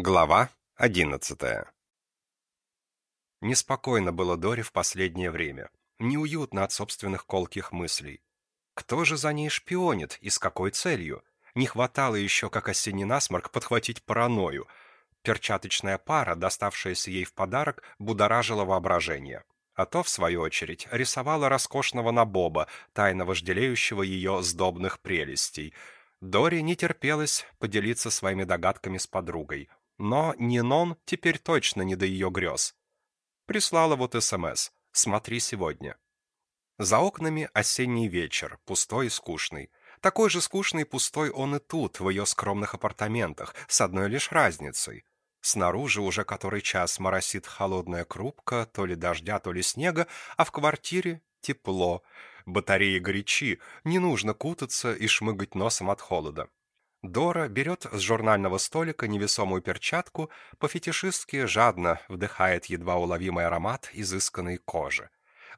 Глава одиннадцатая Неспокойно было Доре в последнее время. Неуютно от собственных колких мыслей. Кто же за ней шпионит и с какой целью? Не хватало еще, как осенний насморк, подхватить паранойю. Перчаточная пара, доставшаяся ей в подарок, будоражила воображение. А то, в свою очередь, рисовала роскошного набоба, тайно вожделеющего ее сдобных прелестей. Доре не терпелось поделиться своими догадками с подругой. Но Нинон теперь точно не до ее грез. Прислала вот СМС «Смотри сегодня». За окнами осенний вечер, пустой и скучный. Такой же скучный и пустой он и тут, в ее скромных апартаментах, с одной лишь разницей. Снаружи уже который час моросит холодная крупка, то ли дождя, то ли снега, а в квартире тепло. Батареи горячи, не нужно кутаться и шмыгать носом от холода. Дора берет с журнального столика невесомую перчатку, по-фетишистски жадно вдыхает едва уловимый аромат изысканной кожи.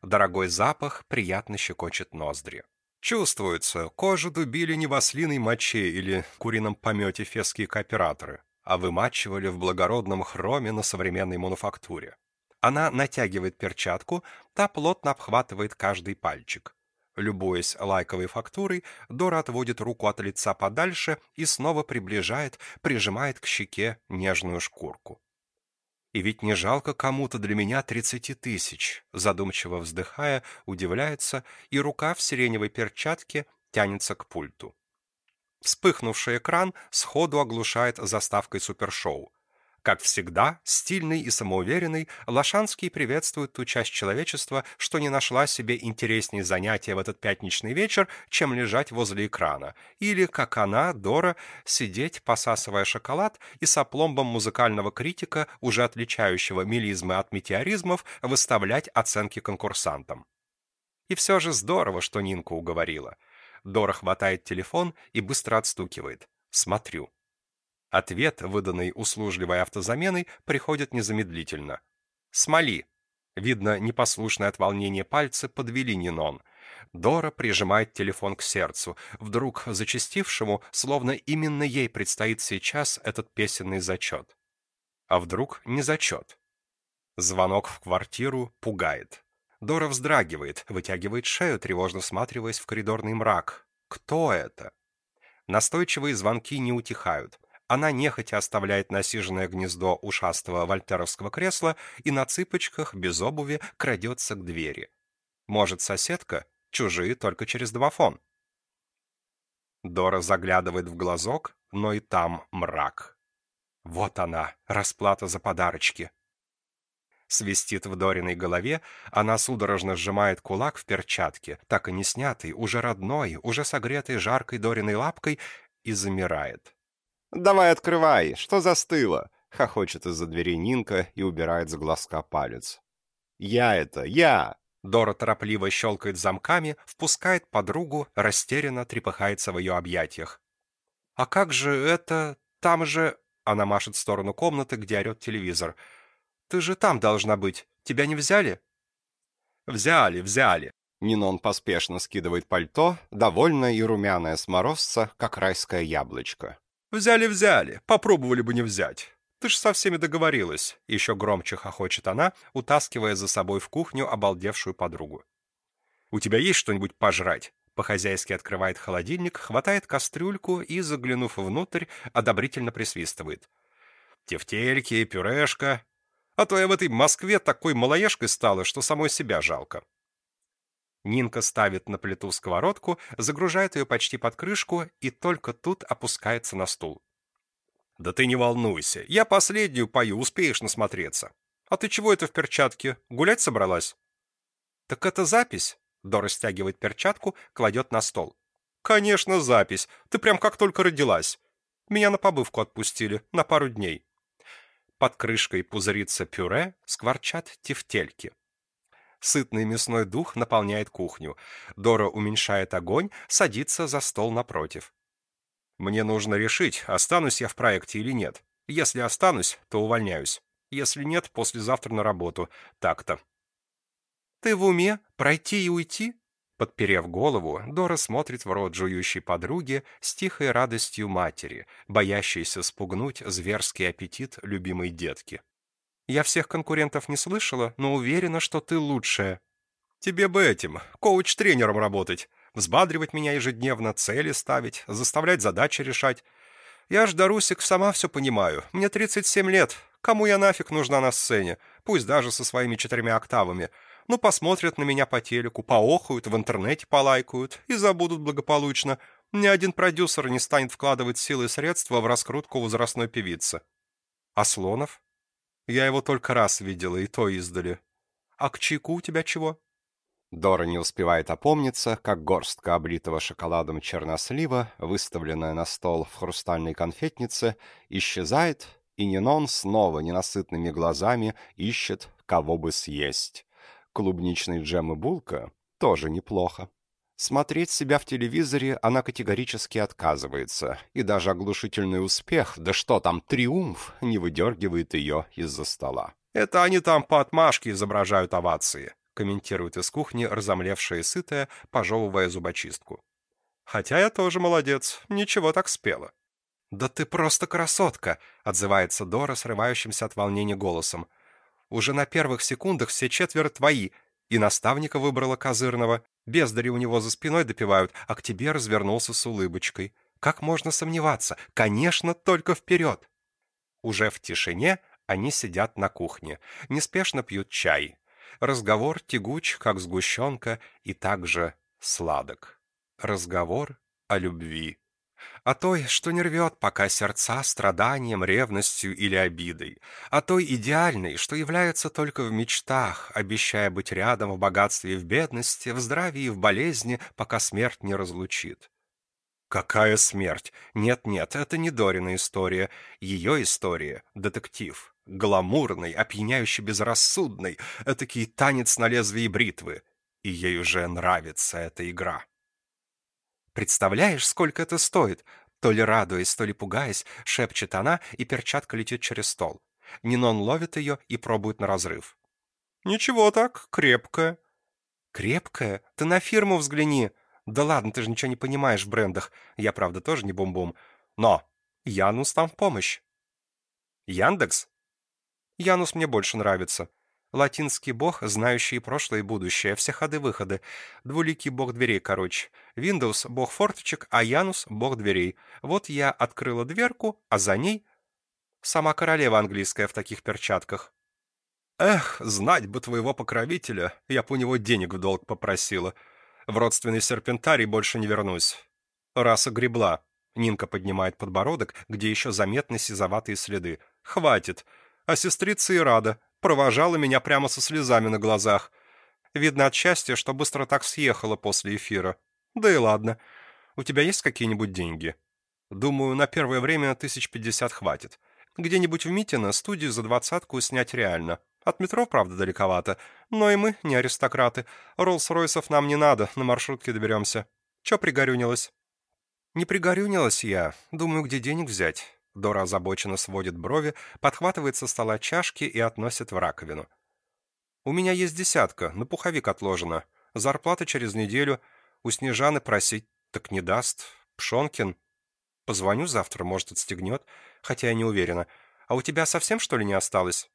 Дорогой запах приятно щекочет ноздри. Чувствуется, кожу дубили не в ослиной моче или курином помете фесские кооператоры, а вымачивали в благородном хроме на современной мануфактуре. Она натягивает перчатку, та плотно обхватывает каждый пальчик. Любуясь лайковой фактурой, Дора отводит руку от лица подальше и снова приближает, прижимает к щеке нежную шкурку. «И ведь не жалко кому-то для меня тридцати тысяч», задумчиво вздыхая, удивляется, и рука в сиреневой перчатке тянется к пульту. Вспыхнувший экран сходу оглушает заставкой супершоу. Как всегда, стильный и самоуверенный, Лошанский приветствует ту часть человечества, что не нашла себе интереснее занятия в этот пятничный вечер, чем лежать возле экрана, или, как она, Дора, сидеть, посасывая шоколад и с опломбом музыкального критика, уже отличающего мелизмы от метеоризмов, выставлять оценки конкурсантам. И все же здорово, что Нинку уговорила. Дора хватает телефон и быстро отстукивает. «Смотрю». Ответ, выданный услужливой автозаменой, приходит незамедлительно. «Смоли!» Видно, непослушное от волнения пальцы подвели Нинон. Дора прижимает телефон к сердцу, вдруг зачастившему, словно именно ей предстоит сейчас этот песенный зачет. А вдруг не зачет? Звонок в квартиру пугает. Дора вздрагивает, вытягивает шею, тревожно всматриваясь в коридорный мрак. Кто это? Настойчивые звонки не утихают. Она нехотя оставляет насиженное гнездо ушастого вольтеровского кресла и на цыпочках, без обуви, крадется к двери. Может, соседка? Чужие только через домофон. Дора заглядывает в глазок, но и там мрак. Вот она, расплата за подарочки. Свистит в Дориной голове, она судорожно сжимает кулак в перчатке, так и не снятый, уже родной, уже согретый жаркой Дориной лапкой, и замирает. «Давай открывай! Что застыло?» — хохочет из-за двери Нинка и убирает с глазка палец. «Я это! Я!» Дора торопливо щелкает замками, впускает подругу, растерянно трепыхается в ее объятиях. «А как же это... там же...» Она машет в сторону комнаты, где орет телевизор. «Ты же там должна быть. Тебя не взяли?» «Взяли, взяли!» Нинон поспешно скидывает пальто, довольная и румяная с морозца, как райское яблочко. «Взяли-взяли, попробовали бы не взять. Ты ж со всеми договорилась», — еще громче хохочет она, утаскивая за собой в кухню обалдевшую подругу. «У тебя есть что-нибудь пожрать?» По-хозяйски открывает холодильник, хватает кастрюльку и, заглянув внутрь, одобрительно присвистывает. «Тефтельки, пюрешка. А то я в этой Москве такой малоежкой стала, что самой себя жалко». Нинка ставит на плиту сковородку, загружает ее почти под крышку и только тут опускается на стул. «Да ты не волнуйся, я последнюю пою, успеешь насмотреться. А ты чего это в перчатке? Гулять собралась?» «Так это запись?» Дора стягивает перчатку, кладет на стол. «Конечно, запись. Ты прям как только родилась. Меня на побывку отпустили, на пару дней». Под крышкой пузырится пюре, скворчат тефтельки. Сытный мясной дух наполняет кухню. Дора уменьшает огонь, садится за стол напротив. Мне нужно решить, останусь я в проекте или нет. Если останусь, то увольняюсь. Если нет, послезавтра на работу. Так-то. Ты в уме? Пройти и уйти? Подперев голову, Дора смотрит в рот жующей подруги с тихой радостью матери, боящейся спугнуть зверский аппетит любимой детки. «Я всех конкурентов не слышала, но уверена, что ты лучшая». «Тебе бы этим, коуч-тренером работать, взбадривать меня ежедневно, цели ставить, заставлять задачи решать. Я ж, Дарусик, сама все понимаю, мне 37 лет, кому я нафиг нужна на сцене, пусть даже со своими четырьмя октавами». Ну, посмотрят на меня по телеку, поохают, в интернете полайкают и забудут благополучно. Ни один продюсер не станет вкладывать силы и средства в раскрутку возрастной певицы. А Слонов? Я его только раз видела, и то издали. А к чайку у тебя чего? Дора не успевает опомниться, как горстка облитого шоколадом чернослива, выставленная на стол в хрустальной конфетнице, исчезает, и Нинон снова ненасытными глазами ищет, кого бы съесть клубничный джем и булка тоже неплохо. Смотреть себя в телевизоре она категорически отказывается, и даже оглушительный успех, да что там, триумф, не выдергивает ее из-за стола. «Это они там по отмашке изображают овации», комментирует из кухни разомлевшая и сытая, пожевывая зубочистку. «Хотя я тоже молодец, ничего так спела». «Да ты просто красотка!» — отзывается Дора срывающимся от волнения голосом. Уже на первых секундах все четверо твои, и наставника выбрала козырного. Бездари у него за спиной допивают, а к тебе развернулся с улыбочкой. Как можно сомневаться? Конечно, только вперед!» Уже в тишине они сидят на кухне, неспешно пьют чай. Разговор тягуч, как сгущенка, и также сладок. Разговор о любви о той, что не рвет пока сердца страданием, ревностью или обидой, о той идеальной, что является только в мечтах, обещая быть рядом в богатстве и в бедности, в здравии и в болезни, пока смерть не разлучит. Какая смерть? Нет-нет, это не Дорина история. Ее история — детектив. Гламурный, опьяняющий безрассудный, этакий танец на лезвии бритвы. И ей уже нравится эта игра. Представляешь, сколько это стоит?» То ли радуясь, то ли пугаясь, шепчет она, и перчатка летит через стол. Нинон ловит ее и пробует на разрыв. «Ничего так, крепкая». «Крепкая? Ты на фирму взгляни!» «Да ладно, ты же ничего не понимаешь в брендах. Я, правда, тоже не бум-бум. Но Янус там в помощь». «Яндекс?» «Янус мне больше нравится. Латинский бог, знающий прошлое и будущее, все ходы-выходы. Двуликий бог дверей, короче. Windows — бог форточек, а Янус — бог дверей. Вот я открыла дверку, а за ней... Сама королева английская в таких перчатках. Эх, знать бы твоего покровителя, я бы у него денег в долг попросила. В родственный серпентарий больше не вернусь. Раз огребла. Нинка поднимает подбородок, где еще заметны сизоватые следы. Хватит. А сестрица и рада провожала меня прямо со слезами на глазах. Видно от счастья, что быстро так съехала после эфира. Да и ладно. У тебя есть какие-нибудь деньги? Думаю, на первое время тысяч пятьдесят хватит. Где-нибудь в Митино студию за двадцатку снять реально. От метро, правда, далековато. Но и мы не аристократы. Роллс-Ройсов нам не надо, на маршрутке доберемся. Че пригорюнилась? Не пригорюнилась я. Думаю, где денег взять. Дора озабоченно сводит брови, подхватывает со стола чашки и относит в раковину. «У меня есть десятка, на пуховик отложено. Зарплата через неделю. У Снежаны просить так не даст. Пшонкин. Позвоню завтра, может, отстегнет. Хотя я не уверена. А у тебя совсем, что ли, не осталось?»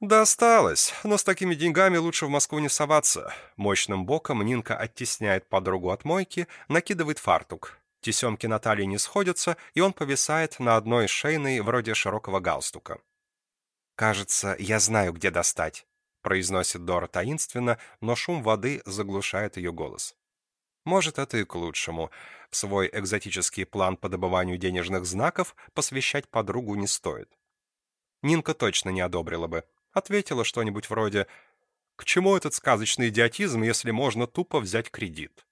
«Да осталось, но с такими деньгами лучше в Москву не соваться». Мощным боком Нинка оттесняет подругу от мойки, накидывает фартук. Тесемки Натальи не сходятся, и он повисает на одной шейной, вроде широкого галстука. «Кажется, я знаю, где достать», — произносит Дора таинственно, но шум воды заглушает ее голос. Может, это и к лучшему. В свой экзотический план по добыванию денежных знаков посвящать подругу не стоит. Нинка точно не одобрила бы. Ответила что-нибудь вроде «К чему этот сказочный идиотизм, если можно тупо взять кредит?»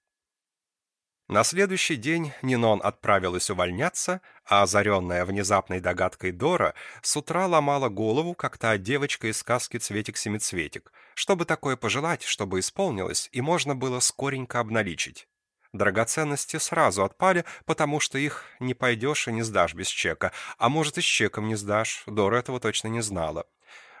На следующий день Нинон отправилась увольняться, а озаренная внезапной догадкой Дора с утра ломала голову, как та девочка из сказки «Цветик-семицветик», чтобы такое пожелать, чтобы исполнилось, и можно было скоренько обналичить. Драгоценности сразу отпали, потому что их не пойдешь и не сдашь без чека, а может и с чеком не сдашь, Дора этого точно не знала.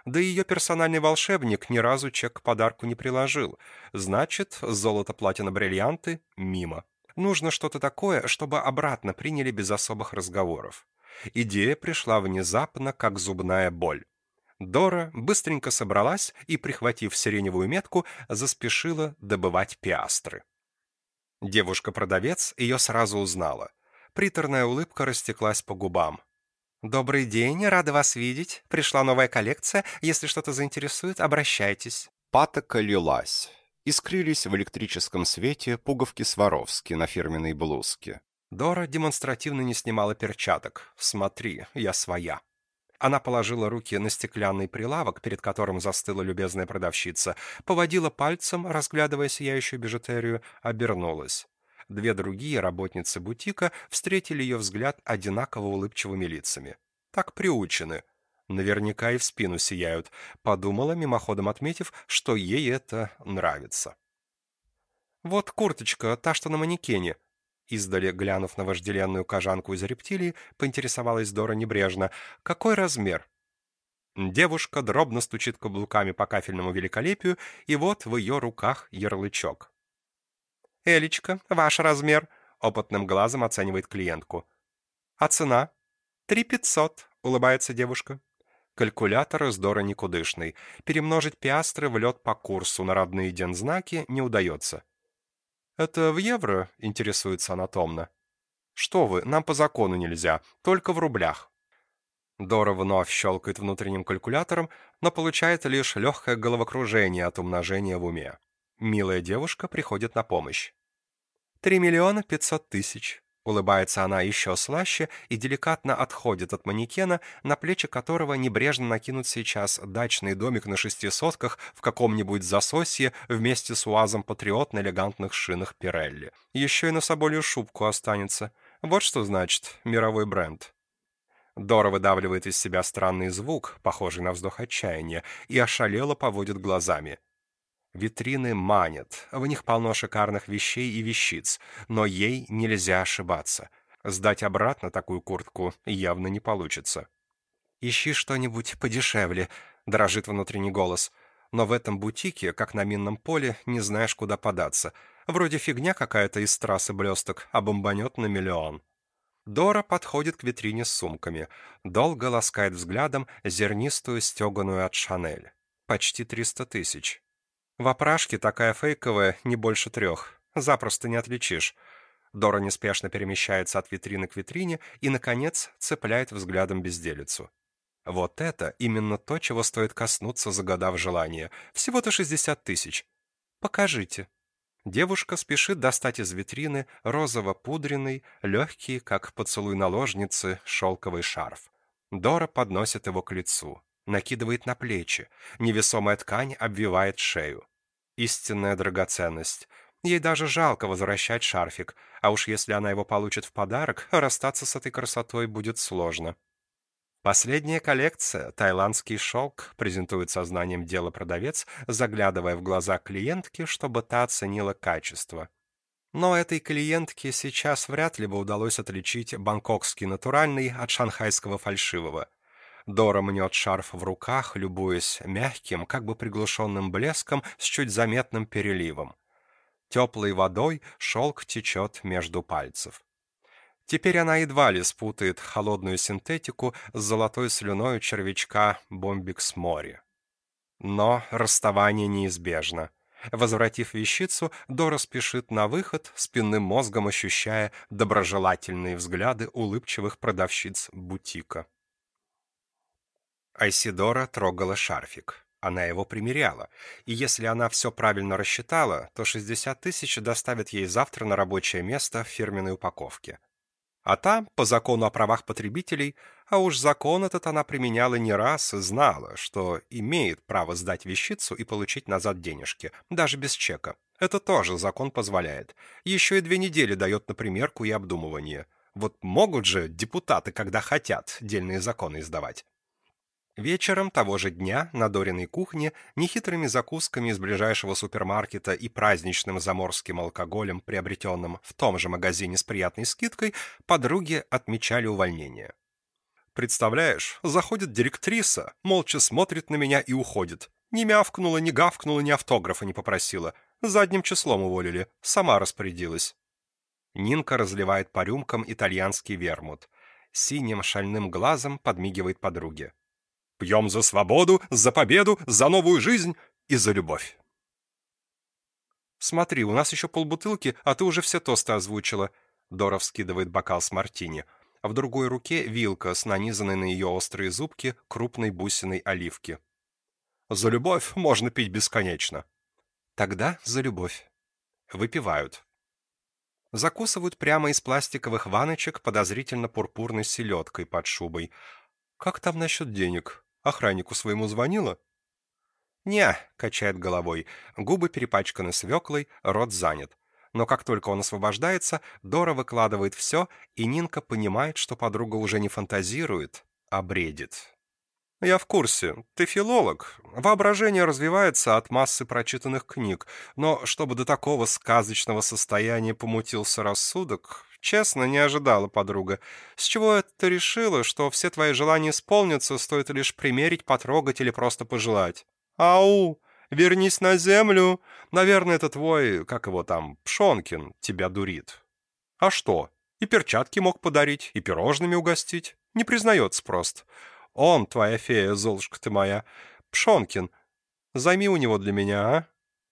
Да ее персональный волшебник ни разу чек к подарку не приложил. Значит, золото, платина, бриллианты — мимо. Нужно что-то такое, чтобы обратно приняли без особых разговоров. Идея пришла внезапно, как зубная боль. Дора быстренько собралась и, прихватив сиреневую метку, заспешила добывать пиастры. Девушка-продавец ее сразу узнала. Приторная улыбка растеклась по губам. «Добрый день, рада вас видеть. Пришла новая коллекция. Если что-то заинтересует, обращайтесь». Патока лилась. Искрились в электрическом свете пуговки Сваровски на фирменной блузке. Дора демонстративно не снимала перчаток. «Смотри, я своя». Она положила руки на стеклянный прилавок, перед которым застыла любезная продавщица, поводила пальцем, разглядывая сияющую бижутерию, обернулась. Две другие работницы бутика встретили ее взгляд одинаково улыбчивыми лицами. Так приучены. Наверняка и в спину сияют, подумала, мимоходом отметив, что ей это нравится. «Вот курточка, та, что на манекене», Издали, глянув на вожделенную кожанку из рептилии, поинтересовалась Дора небрежно. «Какой размер?» Девушка дробно стучит каблуками по кафельному великолепию, и вот в ее руках ярлычок. «Элечка, ваш размер», — опытным глазом оценивает клиентку. «А цена?» «Три пятьсот», — улыбается девушка. Калькулятор из Дора никудышный. Перемножить пиастры в лед по курсу на родные дензнаки не удается. «Это в евро?» — интересуется она томно. «Что вы, нам по закону нельзя, только в рублях». Дора вновь щелкает внутренним калькулятором, но получает лишь легкое головокружение от умножения в уме. Милая девушка приходит на помощь. «Три миллиона пятьсот тысяч», Улыбается она еще слаще и деликатно отходит от манекена, на плечи которого небрежно накинут сейчас дачный домик на шести сотках в каком-нибудь засосье вместе с уазом патриот на элегантных шинах Пирелли. Еще и на соболью шубку останется. Вот что значит мировой бренд. Дора выдавливает из себя странный звук, похожий на вздох отчаяния, и ошалело поводит глазами. Витрины манят, в них полно шикарных вещей и вещиц, но ей нельзя ошибаться. Сдать обратно такую куртку явно не получится. «Ищи что-нибудь подешевле», — дрожит внутренний голос. Но в этом бутике, как на минном поле, не знаешь, куда податься. Вроде фигня какая-то из трассы блесток, а бомбанет на миллион. Дора подходит к витрине с сумками. Долго ласкает взглядом зернистую стеганую от Шанель. Почти триста тысяч. В опрашке такая фейковая не больше трех. Запросто не отличишь. Дора неспешно перемещается от витрины к витрине и, наконец, цепляет взглядом безделицу. Вот это именно то, чего стоит коснуться, загадав желание. Всего-то 60 тысяч. Покажите. Девушка спешит достать из витрины розово-пудренный, легкий, как поцелуй наложницы, шелковый шарф. Дора подносит его к лицу накидывает на плечи. Невесомая ткань обвивает шею. Истинная драгоценность. Ей даже жалко возвращать шарфик, а уж если она его получит в подарок, расстаться с этой красотой будет сложно. Последняя коллекция, тайландский шелк, презентует сознанием дела продавец, заглядывая в глаза клиентки, чтобы та оценила качество. Но этой клиентке сейчас вряд ли бы удалось отличить бангкокский натуральный от шанхайского фальшивого. Дора мнет шарф в руках, любуясь мягким, как бы приглушенным блеском с чуть заметным переливом. Теплой водой шелк течет между пальцев. Теперь она едва ли спутает холодную синтетику с золотой слюной червячка бомбикс море. Но расставание неизбежно. Возвратив вещицу, Дора спешит на выход, спинным мозгом ощущая доброжелательные взгляды улыбчивых продавщиц бутика. Айсидора трогала шарфик. Она его примеряла, и если она все правильно рассчитала, то 60 тысяч доставят ей завтра на рабочее место в фирменной упаковке. А там, по закону о правах потребителей, а уж закон этот она применяла не раз и знала, что имеет право сдать вещицу и получить назад денежки, даже без чека. Это тоже закон позволяет. Еще и две недели дает на примерку и обдумывание. Вот могут же депутаты, когда хотят, дельные законы издавать. Вечером того же дня на Дориной кухне нехитрыми закусками из ближайшего супермаркета и праздничным заморским алкоголем, приобретенным в том же магазине с приятной скидкой, подруги отмечали увольнение. Представляешь, заходит директриса, молча смотрит на меня и уходит. Не мявкнула, не гавкнула, ни автографа не попросила. Задним числом уволили, сама распорядилась. Нинка разливает по рюмкам итальянский вермут. Синим шальным глазом подмигивает подруге. «Пьем за свободу, за победу, за новую жизнь и за любовь!» «Смотри, у нас еще полбутылки, а ты уже все тосты озвучила». Дора вскидывает бокал с мартини. А в другой руке вилка с нанизанной на ее острые зубки крупной бусиной оливки. «За любовь можно пить бесконечно». «Тогда за любовь». Выпивают. Закусывают прямо из пластиковых ваночек подозрительно пурпурной селедкой под шубой. «Как там насчет денег? Охраннику своему звонила?» «Не», — качает головой, губы перепачканы свеклой, рот занят. Но как только он освобождается, Дора выкладывает все, и Нинка понимает, что подруга уже не фантазирует, а бредит. «Я в курсе. Ты филолог. Воображение развивается от массы прочитанных книг, но чтобы до такого сказочного состояния помутился рассудок, честно, не ожидала подруга. С чего ты решила, что все твои желания исполнятся, стоит лишь примерить, потрогать или просто пожелать? Ау! Вернись на землю! Наверное, это твой, как его там, Пшонкин, тебя дурит. А что? И перчатки мог подарить, и пирожными угостить. Не признается просто». Он, твоя фея, Золушка ты моя. Пшонкин. Займи у него для меня, а?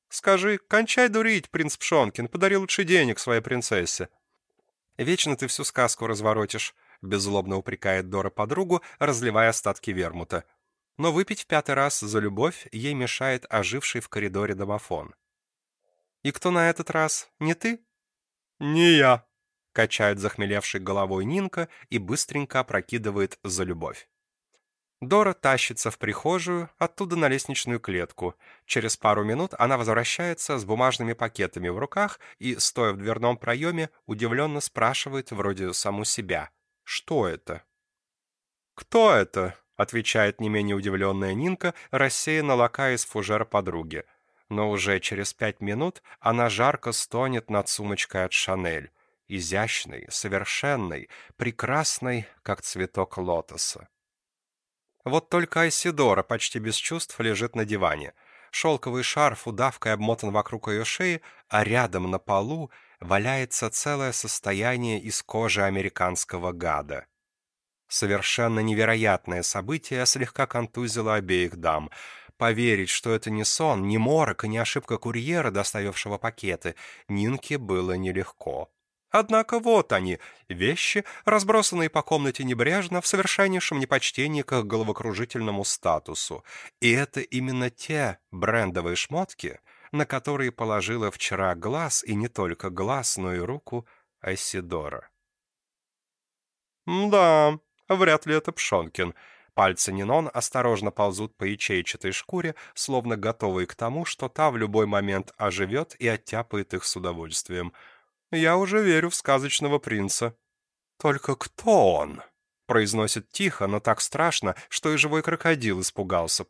Скажи, кончай дурить, принц Пшонкин, подари лучше денег своей принцессе. Вечно ты всю сказку разворотишь, беззлобно упрекает Дора подругу, разливая остатки вермута. Но выпить в пятый раз за любовь ей мешает оживший в коридоре домофон. «И кто на этот раз? Не ты?» «Не я», — качает захмелевшей головой Нинка и быстренько опрокидывает за любовь. Дора тащится в прихожую, оттуда на лестничную клетку. Через пару минут она возвращается с бумажными пакетами в руках и, стоя в дверном проеме, удивленно спрашивает вроде саму себя. «Что это?» «Кто это?» — отвечает не менее удивленная Нинка, рассеянно лакая из фужера подруги. Но уже через пять минут она жарко стонет над сумочкой от Шанель. Изящной, совершенной, прекрасной, как цветок лотоса. Вот только Айсидора почти без чувств лежит на диване. Шелковый шарф удавкой обмотан вокруг ее шеи, а рядом на полу валяется целое состояние из кожи американского гада. Совершенно невероятное событие слегка контузило обеих дам. Поверить, что это не сон, не морок и не ошибка курьера, доставившего пакеты, Нинке было нелегко. Однако вот они, вещи, разбросанные по комнате небрежно, в совершеннейшем непочтении к головокружительному статусу. И это именно те брендовые шмотки, на которые положила вчера глаз, и не только глаз, но и руку Айсидора. «Да, вряд ли это Пшонкин», Пальцы Нинон осторожно ползут по ячейчатой шкуре, словно готовые к тому, что та в любой момент оживет и оттяпает их с удовольствием. Я уже верю в сказочного принца. Только кто он? Произносит тихо, но так страшно, что и живой крокодил испугался б.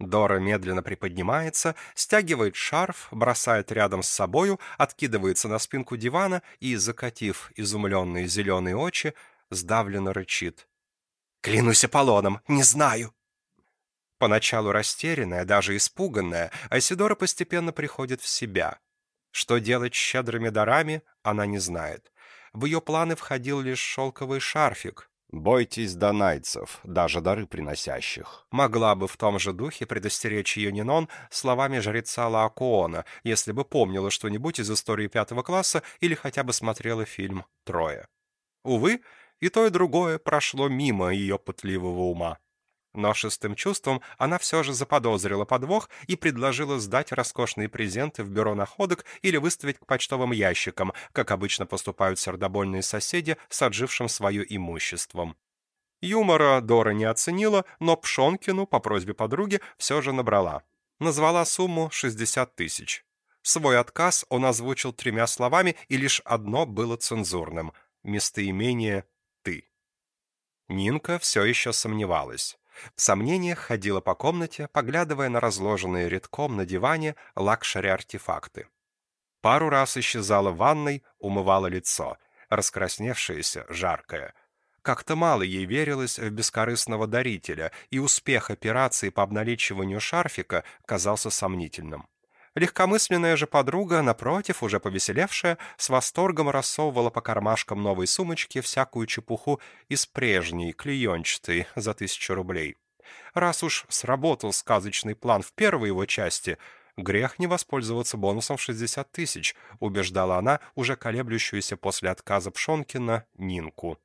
Дора медленно приподнимается, стягивает шарф, бросает рядом с собою, откидывается на спинку дивана и, закатив изумленные зеленые очи, сдавленно рычит. «Клянусь Аполлоном, не знаю!» Поначалу растерянная, даже испуганная, Айсидора постепенно приходит в себя. Что делать с щедрыми дарами, она не знает. В ее планы входил лишь шелковый шарфик. «Бойтесь донайцев, даже дары приносящих». Могла бы в том же духе предостеречь ее Нинон словами жреца Лаокоона, если бы помнила что-нибудь из истории пятого класса или хотя бы смотрела фильм «Трое». Увы, и то, и другое прошло мимо ее пытливого ума. Но шестым чувством она все же заподозрила подвох и предложила сдать роскошные презенты в бюро находок или выставить к почтовым ящикам, как обычно поступают сердобольные соседи с отжившим свое имуществом. Юмора Дора не оценила, но Пшонкину по просьбе подруги все же набрала. Назвала сумму 60 тысяч. Свой отказ он озвучил тремя словами, и лишь одно было цензурным — местоимение «ты». Нинка все еще сомневалась. В сомнениях ходила по комнате, поглядывая на разложенные редком на диване лакшери-артефакты. Пару раз исчезала в ванной, умывала лицо, раскрасневшееся, жаркое. Как-то мало ей верилось в бескорыстного дарителя, и успех операции по обналичиванию шарфика казался сомнительным. Легкомысленная же подруга, напротив, уже повеселевшая, с восторгом рассовывала по кармашкам новой сумочки всякую чепуху из прежней, клеенчатой, за тысячу рублей. Раз уж сработал сказочный план в первой его части, грех не воспользоваться бонусом в 60 тысяч, убеждала она уже колеблющуюся после отказа Пшонкина Нинку.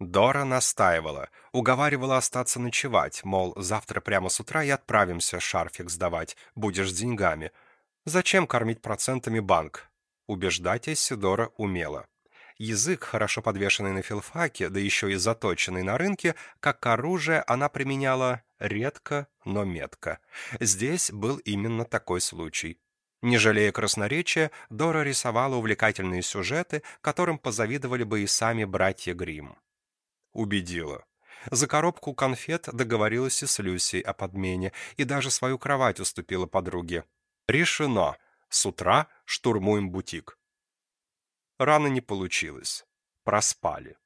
Дора настаивала, уговаривала остаться ночевать, мол, завтра прямо с утра и отправимся шарфик сдавать, будешь с деньгами – Зачем кормить процентами банк? Убеждать Эссидора умела. Язык, хорошо подвешенный на филфаке, да еще и заточенный на рынке, как оружие она применяла редко, но метко. Здесь был именно такой случай. Не жалея красноречия, Дора рисовала увлекательные сюжеты, которым позавидовали бы и сами братья Гримм. Убедила. За коробку конфет договорилась и с Люсей о подмене, и даже свою кровать уступила подруге. Решено. С утра штурмуем бутик. Рано не получилось. Проспали.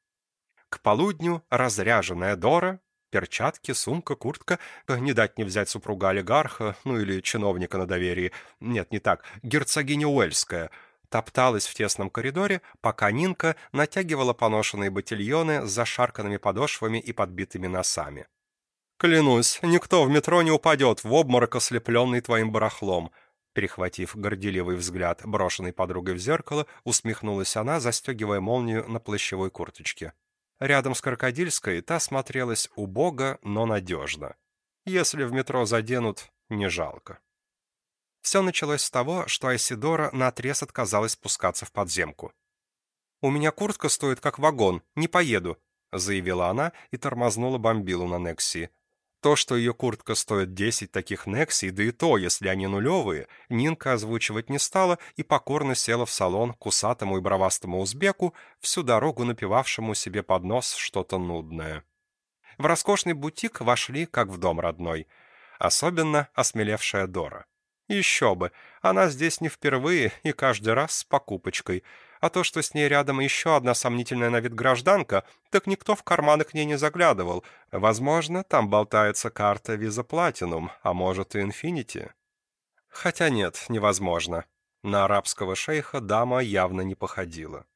К полудню разряженная Дора, перчатки, сумка, куртка, не дать не взять супруга олигарха, ну или чиновника на доверии, нет, не так, герцогиня Уэльская, топталась в тесном коридоре, пока Нинка натягивала поношенные ботильоны с зашарканными подошвами и подбитыми носами. «Клянусь, никто в метро не упадет в обморок, ослепленный твоим барахлом», Перехватив горделивый взгляд, брошенный подругой в зеркало, усмехнулась она, застегивая молнию на плащевой курточке. Рядом с крокодильской та смотрелась убого, но надежно. Если в метро заденут, не жалко. Все началось с того, что Айсидора наотрез отказалась спускаться в подземку. «У меня куртка стоит как вагон, не поеду», заявила она и тормознула бомбилу на Нексии. То, что ее куртка стоит 10 таких Нексий, да и то, если они нулевые, Нинка озвучивать не стала и покорно села в салон к усатому и бровастому узбеку, всю дорогу напивавшему себе под нос что-то нудное. В роскошный бутик вошли, как в дом родной. Особенно осмелевшая Дора. Еще бы, она здесь не впервые и каждый раз с покупочкой – а то, что с ней рядом еще одна сомнительная на вид гражданка, так никто в карманы к ней не заглядывал. Возможно, там болтается карта Visa Platinum, а может и Infinity. Хотя нет, невозможно. На арабского шейха дама явно не походила.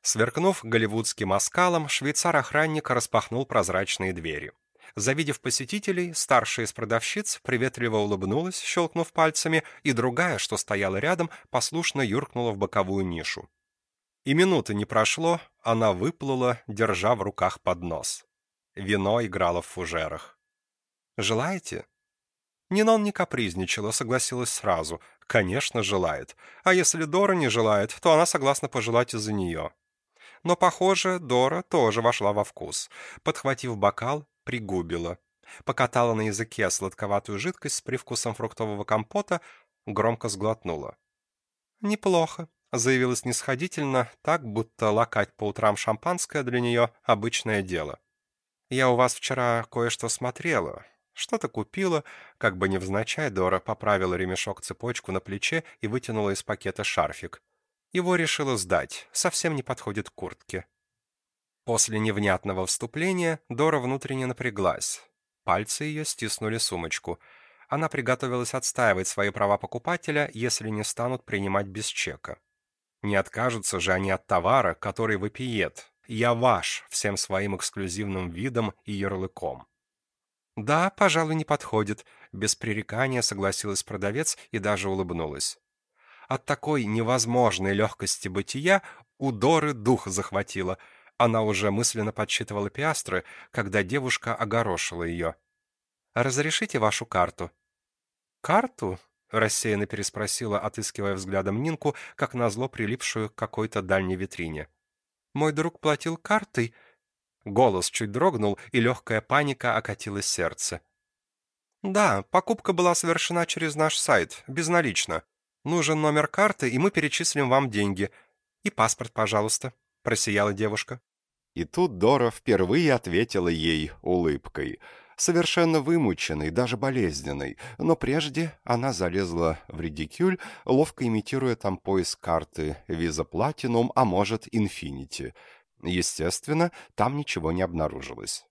Сверкнув голливудским оскалом, швейцар-охранник распахнул прозрачные двери. Завидев посетителей, старшая из продавщиц приветливо улыбнулась, щелкнув пальцами, и другая, что стояла рядом, послушно юркнула в боковую нишу. И минуты не прошло, она выплыла, держа в руках поднос. Вино играло в фужерах. «Желаете?» Нинон не капризничала, согласилась сразу. Конечно, желает. А если Дора не желает, то она согласна пожелать из-за нее. Но, похоже, Дора тоже вошла во вкус. Подхватив бокал, пригубила. Покатала на языке сладковатую жидкость с привкусом фруктового компота, громко сглотнула. «Неплохо», — заявила снисходительно, так, будто лакать по утрам шампанское для нее — обычное дело. «Я у вас вчера кое-что смотрела. Что-то купила, как бы невзначай Дора поправила ремешок-цепочку на плече и вытянула из пакета шарфик. Его решила сдать, совсем не подходит к куртке. После невнятного вступления Дора внутренне напряглась. Пальцы ее стиснули сумочку. Она приготовилась отстаивать свои права покупателя, если не станут принимать без чека. Не откажутся же они от товара, который выпиет. «Я ваш» всем своим эксклюзивным видом и ярлыком. «Да, пожалуй, не подходит», — без пререкания согласилась продавец и даже улыбнулась. От такой невозможной легкости бытия у Доры дух захватило — она уже мысленно подсчитывала пиастры, когда девушка огорошила ее. «Разрешите вашу карту?» «Карту?» — рассеянно переспросила, отыскивая взглядом Нинку, как назло прилипшую к какой-то дальней витрине. «Мой друг платил картой?» Голос чуть дрогнул, и легкая паника окатила сердце. «Да, покупка была совершена через наш сайт, безналично. Нужен номер карты, и мы перечислим вам деньги. И паспорт, пожалуйста». — просияла девушка. И тут Дора впервые ответила ей улыбкой, совершенно вымученной, даже болезненной, но прежде она залезла в редикюль, ловко имитируя там поиск карты Visa Platinum, а может, Infinity. Естественно, там ничего не обнаружилось.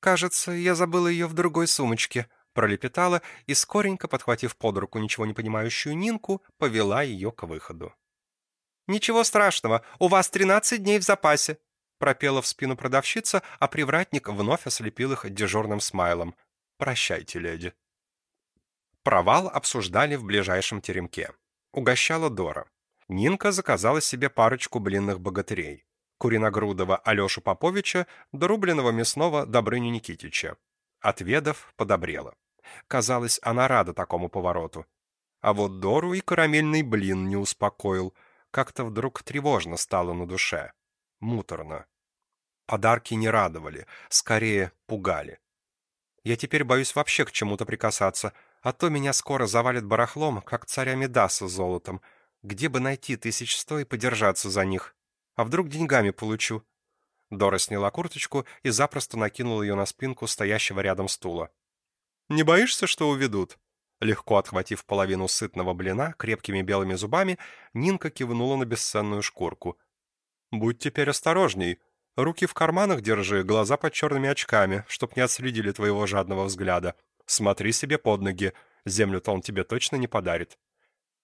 «Кажется, я забыла ее в другой сумочке», — пролепетала и, скоренько подхватив под руку ничего не понимающую Нинку, повела ее к выходу. «Ничего страшного, у вас 13 дней в запасе», — пропела в спину продавщица, а привратник вновь ослепил их дежурным смайлом. «Прощайте, леди». Провал обсуждали в ближайшем теремке. Угощала Дора. Нинка заказала себе парочку блинных богатырей. Куриногрудого Алешу Поповича, дорубленного мясного Добрыню Никитича. Отведав, подобрела. Казалось, она рада такому повороту. А вот Дору и карамельный блин не успокоил. Как-то вдруг тревожно стало на душе. Муторно. Подарки не радовали, скорее пугали. Я теперь боюсь вообще к чему-то прикасаться, а то меня скоро завалит барахлом, как царя Медаса с золотом. Где бы найти тысяч сто и подержаться за них? А вдруг деньгами получу?» Дора сняла курточку и запросто накинула ее на спинку стоящего рядом стула. «Не боишься, что уведут?» Легко отхватив половину сытного блина крепкими белыми зубами, Нинка кивнула на бесценную шкурку. «Будь теперь осторожней. Руки в карманах держи, глаза под черными очками, чтоб не отследили твоего жадного взгляда. Смотри себе под ноги, землю-то он тебе точно не подарит».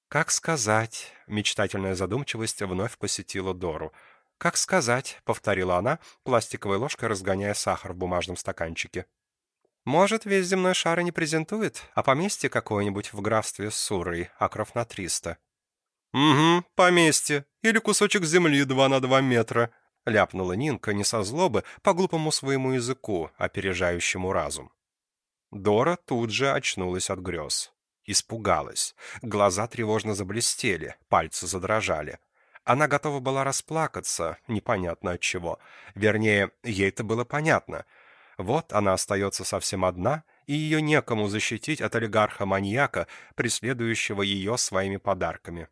«Как сказать?» — мечтательная задумчивость вновь посетила Дору. «Как сказать?» — повторила она, пластиковой ложкой разгоняя сахар в бумажном стаканчике. «Может, весь земной шар и не презентует, а поместье какое-нибудь в графстве Сурой, акров на триста». «Угу, поместье. Или кусочек земли два на два метра», — ляпнула Нинка не со злобы, по глупому своему языку, опережающему разум. Дора тут же очнулась от грез. Испугалась. Глаза тревожно заблестели, пальцы задрожали. Она готова была расплакаться, непонятно от чего. Вернее, ей это было понятно. Вот она остается совсем одна, и ее некому защитить от олигарха-маньяка, преследующего ее своими подарками.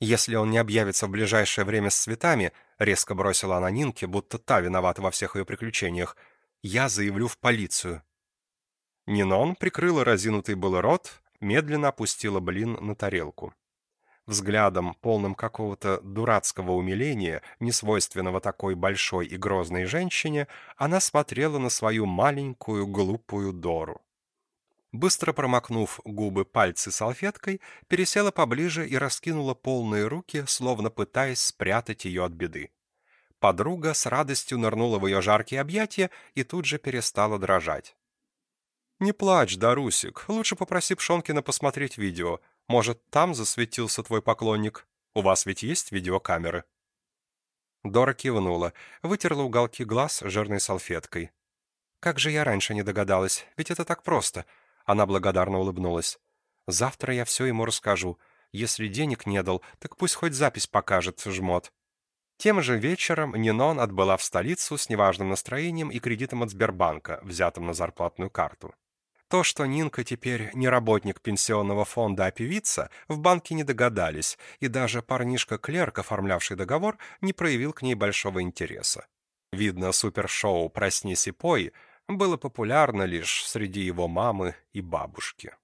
«Если он не объявится в ближайшее время с цветами», — резко бросила она Нинке, будто та виновата во всех ее приключениях, — «я заявлю в полицию». Нинон прикрыла разинутый был рот, медленно опустила блин на тарелку. Взглядом, полным какого-то дурацкого умиления, несвойственного такой большой и грозной женщине, она смотрела на свою маленькую глупую Дору. Быстро промокнув губы пальцы салфеткой, пересела поближе и раскинула полные руки, словно пытаясь спрятать ее от беды. Подруга с радостью нырнула в ее жаркие объятия и тут же перестала дрожать. «Не плачь, Дарусик. Лучше попроси Пшонкина посмотреть видео. Может, там засветился твой поклонник? У вас ведь есть видеокамеры?» Дора кивнула, вытерла уголки глаз жирной салфеткой. «Как же я раньше не догадалась, ведь это так просто!» Она благодарно улыбнулась. «Завтра я все ему расскажу. Если денег не дал, так пусть хоть запись покажет, жмот». Тем же вечером Нинон отбыла в столицу с неважным настроением и кредитом от Сбербанка, взятым на зарплатную карту. То, что Нинка теперь не работник пенсионного фонда, а певица, в банке не догадались, и даже парнишка-клерк, оформлявший договор, не проявил к ней большого интереса. Видно, супершоу «Проснись и пой» было популярно лишь среди его мамы и бабушки.